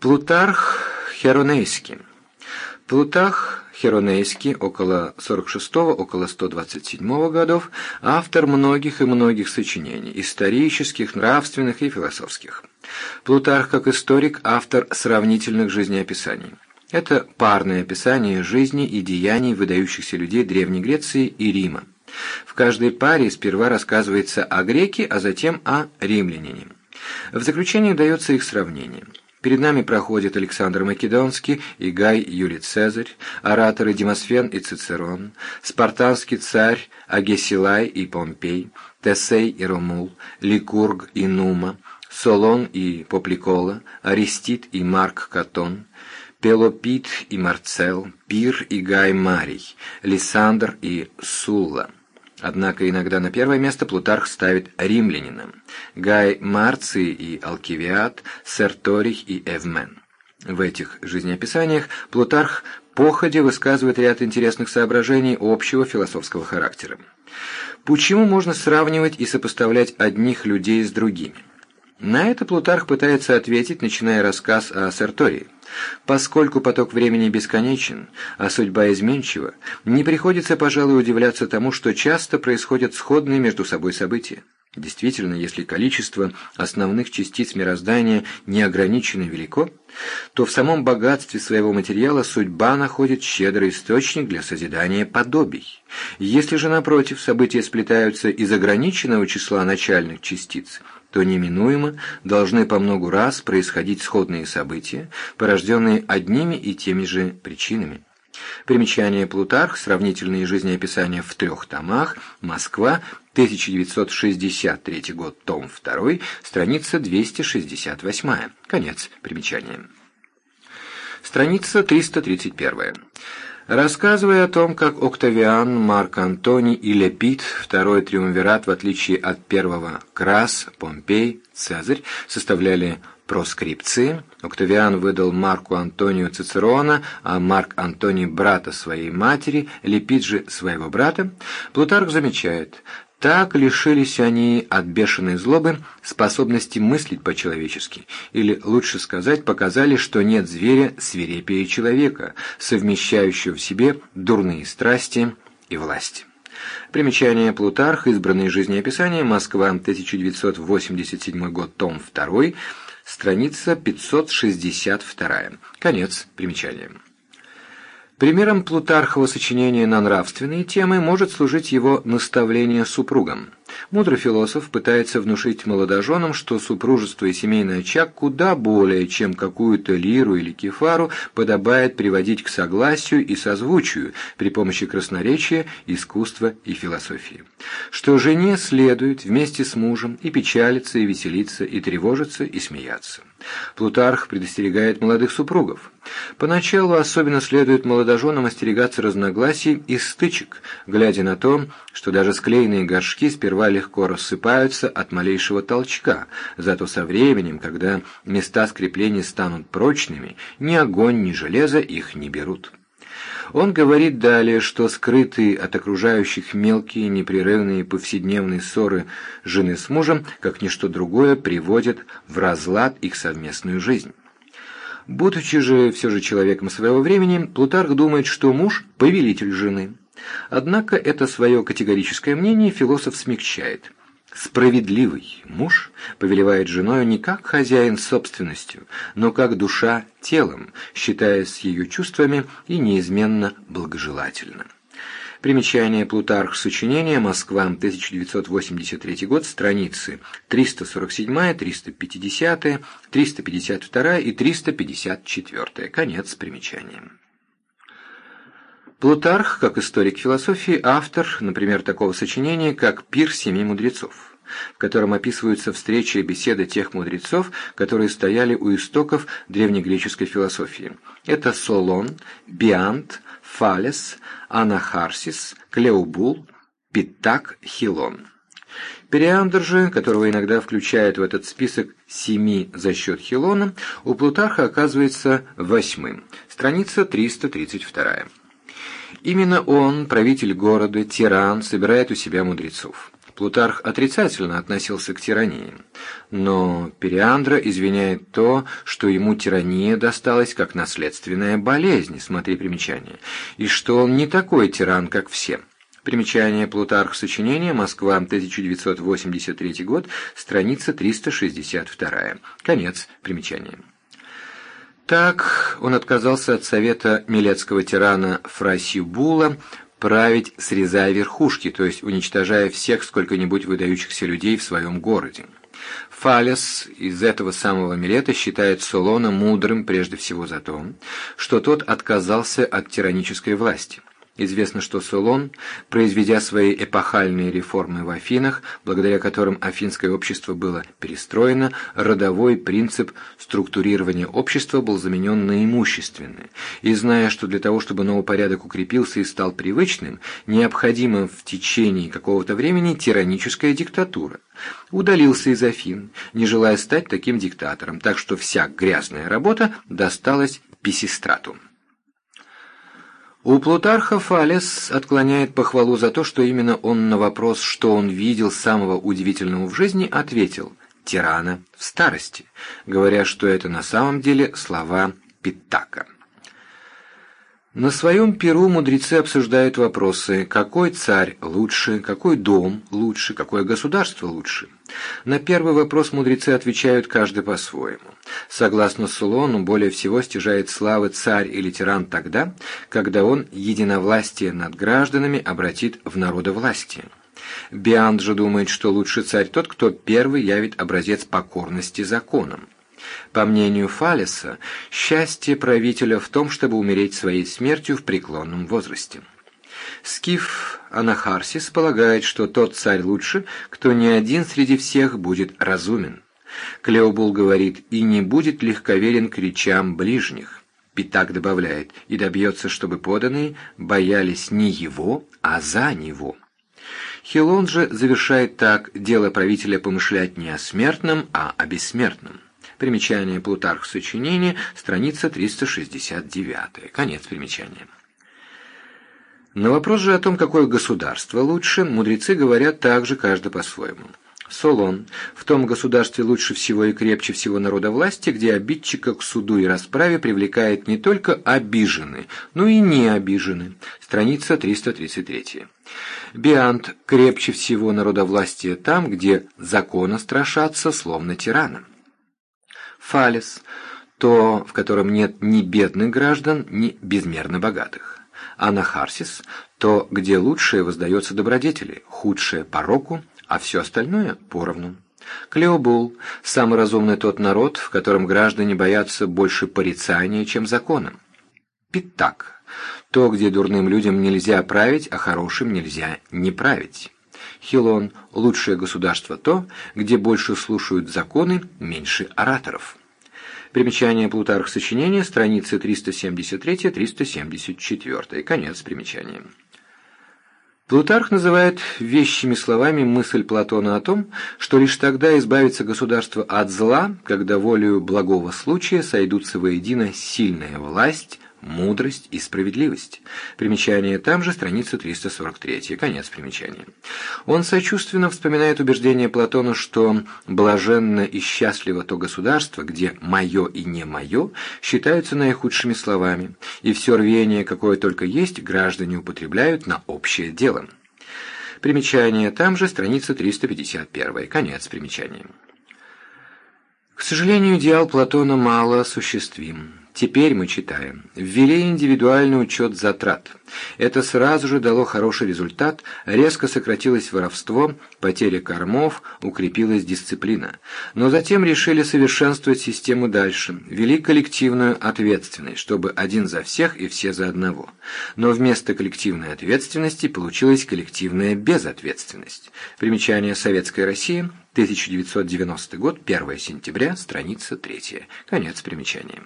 Плутарх Херонейский. Плутарх Херонейский, около 46-го, около 127 годов, автор многих и многих сочинений, исторических, нравственных и философских. Плутарх, как историк, автор сравнительных жизнеописаний. Это парное описание жизни и деяний выдающихся людей Древней Греции и Рима. В каждой паре сперва рассказывается о греке, а затем о римлянине. В заключение дается их сравнение. Перед нами проходят Александр Македонский и Гай Юлий Цезарь, ораторы Демосфен и Цицерон, спартанский царь Агесилай и Помпей, Тесей и Ромул, Ликург и Нума, Солон и Попликола, Аристит и Марк Катон, Пелопит и Марцел, Пир и Гай Марий, Лисандр и Сулла. Однако иногда на первое место Плутарх ставит римлянина Гай Марций и Алкивиад, Серторий и Эвмен. В этих жизнеописаниях Плутарх походе высказывает ряд интересных соображений общего философского характера. Почему можно сравнивать и сопоставлять одних людей с другими? На это Плутарх пытается ответить, начиная рассказ о Сертории. Поскольку поток времени бесконечен, а судьба изменчива, не приходится, пожалуй, удивляться тому, что часто происходят сходные между собой события. Действительно, если количество основных частиц мироздания неограниченно велико, то в самом богатстве своего материала судьба находит щедрый источник для созидания подобий. Если же, напротив, события сплетаются из ограниченного числа начальных частиц – то неминуемо должны по многу раз происходить сходные события, порожденные одними и теми же причинами. Примечание Плутарх, сравнительные жизнеописания в трех томах, Москва, 1963 год, том 2, страница 268. Конец примечания. Страница 331. Рассказывая о том, как Октавиан, Марк Антоний и Лепит, второй триумвират, в отличие от первого Крас, Помпей, Цезарь, составляли проскрипции, Октавиан выдал Марку Антонию Цицерона, а Марк Антоний брата своей матери, Лепит же своего брата, Плутарх замечает, так лишились они от бешеной злобы способности мыслить по-человечески, или, лучше сказать, показали, что нет зверя свирепее человека, совмещающего в себе дурные страсти и власть. Примечание. Плутарх, избранные жизнеописания, Москва, 1987 год, том 2, страница 562. Конец примечания. Примером Плутархова сочинения на нравственные темы может служить его наставление супругам. Мудрый философ пытается внушить молодоженам, что супружество и семейный очаг куда более, чем какую-то лиру или кефару, подобает приводить к согласию и созвучию при помощи красноречия, искусства и философии. Что жене следует вместе с мужем и печалиться, и веселиться, и тревожиться, и смеяться. Плутарх предостерегает молодых супругов. Поначалу особенно следует молодоженам остерегаться разногласий и стычек, глядя на то, что даже склеенные горшки сперва легко рассыпаются от малейшего толчка, зато со временем, когда места скрепления станут прочными, ни огонь, ни железо их не берут. Он говорит далее, что скрытые от окружающих мелкие, непрерывные повседневные ссоры жены с мужем, как ничто другое, приводят в разлад их совместную жизнь. Будучи же все же человеком своего времени, Плутарх думает, что муж – повелитель жены. Однако это свое категорическое мнение философ смягчает – Справедливый муж повелевает женою не как хозяин собственностью, но как душа телом, считаясь ее чувствами и неизменно благожелательно. Примечание Плутарх сочинения Москва, 1983 год, страницы 347, 350, 352 и 354. Конец примечания. Плутарх, как историк философии, автор, например, такого сочинения, как «Пир семи мудрецов», в котором описываются встречи и беседы тех мудрецов, которые стояли у истоков древнегреческой философии. Это Солон, Биант, Фалес, Анахарсис, Клеобул, Питак, Хилон. Периандр же, которого иногда включают в этот список семи за счет Хилона, у Плутарха оказывается восьмым. Страница 332. Именно он, правитель города, тиран, собирает у себя мудрецов. Плутарх отрицательно относился к тирании. Но Периандра извиняет то, что ему тирания досталась как наследственная болезнь, смотри примечание, и что он не такой тиран, как все. Примечание Плутарх сочинения Москва, 1983 год, страница 362. Конец примечания. Так он отказался от совета милецкого тирана Фрасибула править, срезая верхушки, то есть уничтожая всех сколько-нибудь выдающихся людей в своем городе. Фалес из этого самого Милета считает Солона мудрым прежде всего за то, что тот отказался от тиранической власти. Известно, что Солон, произведя свои эпохальные реформы в Афинах, благодаря которым афинское общество было перестроено, родовой принцип структурирования общества был заменен на имущественный. И зная, что для того, чтобы новый порядок укрепился и стал привычным, необходима в течение какого-то времени тираническая диктатура, удалился из Афин, не желая стать таким диктатором, так что вся грязная работа досталась Писистрату. У Плутарха Фалес отклоняет похвалу за то, что именно он на вопрос, что он видел самого удивительного в жизни, ответил «тирана в старости», говоря, что это на самом деле слова Питака. На своем перу мудрецы обсуждают вопросы, какой царь лучше, какой дом лучше, какое государство лучше. На первый вопрос мудрецы отвечают каждый по-своему. Согласно Сулону, более всего стяжает славы царь или тиран тогда, когда он единовластие над гражданами обратит в народовластие. Бианд же думает, что лучший царь тот, кто первый явит образец покорности законам. По мнению Фалеса, счастье правителя в том, чтобы умереть своей смертью в преклонном возрасте. Скиф Анахарсис полагает, что тот царь лучше, кто не один среди всех будет разумен. Клеобул говорит, и не будет легковерен к речам ближних. Питак добавляет, и добьется, чтобы поданные боялись не его, а за него. Хилон же завершает так, дело правителя помышлять не о смертном, а о бессмертном. Примечание Плутарх сочинения, страница 369. Конец примечания. На вопрос же о том, какое государство лучше, мудрецы говорят также каждый по-своему. Солон. В том государстве лучше всего и крепче всего народа власти, где обидчика к суду и расправе привлекает не только обиженный, но и не обиженный. Страница 333. Биант. Крепче всего народа власти там, где закона страшатся, словно тирана. Фалес. То, в котором нет ни бедных граждан, ни безмерно богатых. Анахарсис. То, где лучшее воздается добродетели, худшее – пороку, а все остальное – поровну. Клеобул – самый разумный тот народ, в котором граждане боятся больше порицания, чем закона. Питак – то, где дурным людям нельзя править, а хорошим нельзя не править. Хилон – лучшее государство то, где больше слушают законы, меньше ораторов. Примечание Плутарх сочинения, страницы 373-374. Конец примечания. Плутарх называет вещими словами мысль Платона о том, что лишь тогда избавится государство от зла, когда волею благого случая сойдутся воедино сильная власть, мудрость и справедливость. Примечание там же, страница 343, конец примечания. Он сочувственно вспоминает убеждение Платона, что блаженно и счастливо то государство, где «моё» и «не моё» считаются наихудшими словами, и все рвение, какое только есть, граждане употребляют на общее дело. Примечание там же, страница 351, конец примечания. К сожалению, идеал Платона мало осуществим. Теперь мы читаем. Ввели индивидуальный учет затрат. Это сразу же дало хороший результат, резко сократилось воровство, потеря кормов, укрепилась дисциплина. Но затем решили совершенствовать систему дальше, ввели коллективную ответственность, чтобы один за всех и все за одного. Но вместо коллективной ответственности получилась коллективная безответственность. Примечание «Советская Россия», 1990 год, 1 сентября, страница 3. Конец примечания.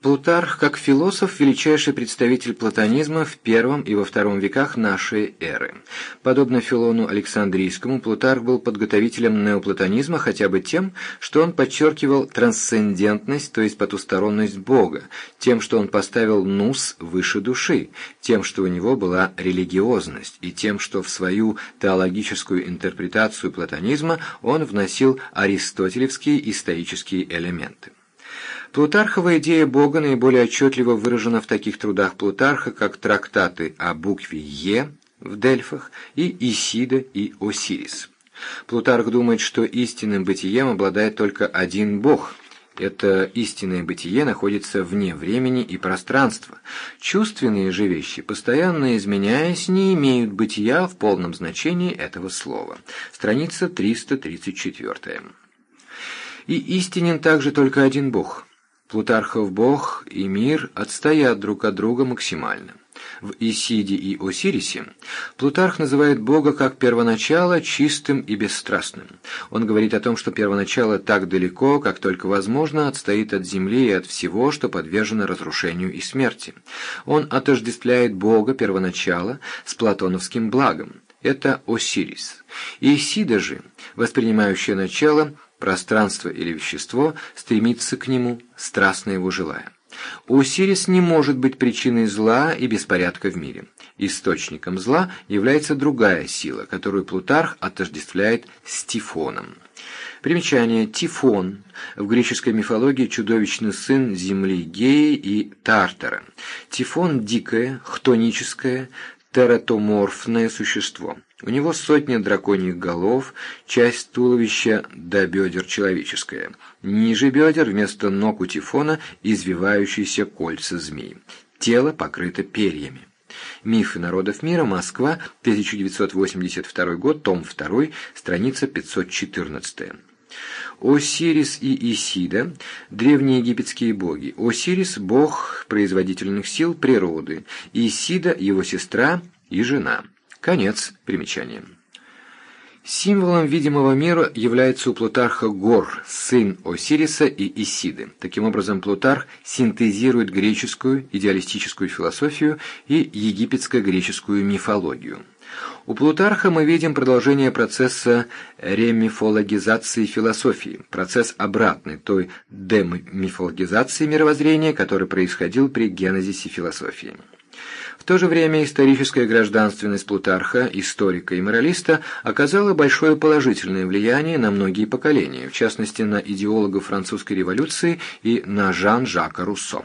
Плутарх, как философ, величайший представитель платонизма в первом и во втором веках нашей эры. Подобно Филону Александрийскому, Плутарх был подготовителем неоплатонизма хотя бы тем, что он подчеркивал трансцендентность, то есть потусторонность Бога, тем, что он поставил нус выше души, тем, что у него была религиозность, и тем, что в свою теологическую интерпретацию платонизма он вносил аристотелевские и стоические элементы. Плутархова идея Бога наиболее отчетливо выражена в таких трудах Плутарха, как трактаты о букве «Е» в Дельфах и «Исида» и «Осирис». Плутарх думает, что истинным бытием обладает только один Бог. Это истинное бытие находится вне времени и пространства. Чувственные же вещи, постоянно изменяясь, не имеют бытия в полном значении этого слова. Страница 334. И истинен также только один Бог – Плутархов бог и мир отстоят друг от друга максимально. В Исиде и Осирисе Плутарх называет Бога как первоначало чистым и бесстрастным. Он говорит о том, что первоначало так далеко, как только возможно, отстоит от земли и от всего, что подвержено разрушению и смерти. Он отождествляет Бога первоначало с платоновским благом. Это Осирис. Исида же, воспринимающая начало, Пространство или вещество стремится к нему, страстно его желая. Осирис не может быть причиной зла и беспорядка в мире. Источником зла является другая сила, которую Плутарх отождествляет с Тифоном. Примечание. Тифон. В греческой мифологии чудовищный сын земли Геи и Тартара. Тифон – дикое, хтоническое, тератоморфное существо. У него сотни драконьих голов, часть туловища до бедер человеческая. Ниже бедер вместо ног у тифона извивающиеся кольца змей. Тело покрыто перьями. Мифы народов мира. Москва, 1982 год, том 2, страница 514. Осирис и Исида – древние египетские боги. Осирис – бог производительных сил природы, Исида – его сестра и жена. Конец примечания. Символом видимого мира является у Плутарха Гор, сын Осириса и Исиды. Таким образом, Плутарх синтезирует греческую идеалистическую философию и египетско-греческую мифологию. У Плутарха мы видим продолжение процесса ремифологизации философии, процесс обратный той демифологизации мировоззрения, который происходил при генезисе философии. То же время историческая гражданственность Плутарха, историка и моралиста, оказала большое положительное влияние на многие поколения, в частности на идеологов французской революции и на Жан-Жака Руссо.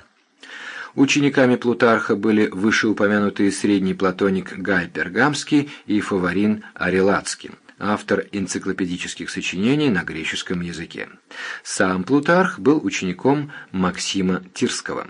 Учениками Плутарха были вышеупомянутые средний платоник Гай Пергамский и Фаворин Арелацкий, автор энциклопедических сочинений на греческом языке. Сам Плутарх был учеником Максима Тирского.